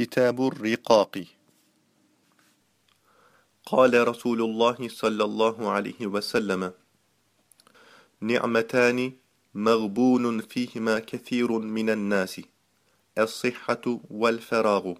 كتاب الرقاق. قال رسول الله صلى الله عليه وسلم نعمتان مغبون فيهما كثير من الناس الصحة والفراغ.